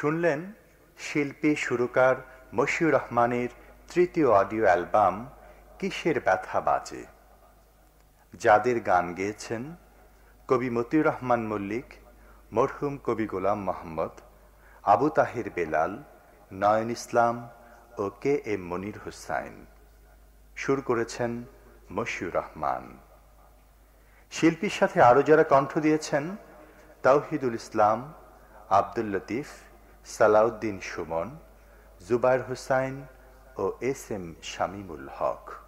শুনলেন শিল্পী সুরকার মশিউর রহমানের তৃতীয় অডিও অ্যালবাম কিসের ব্যথা বাজে? যাদের গান গেয়েছেন কবি মতিউর রহমান মল্লিক, মরহুম কবি গোলাম মোহাম্মদ, আবু তাহের বেলাল, নয়ন ইসলাম ও কে এম মনির হুসাইন। সুর করেছেন মশিউর রহমান। শিল্পীর সাথে আরও যারা কণ্ঠ দিয়েছেন, তাওহিদুল ইসলাম, আব্দুল লতিফ সালাউদ্দিন সুমন জুবাইর হুসাইন ও এস এম শামিমুল হক।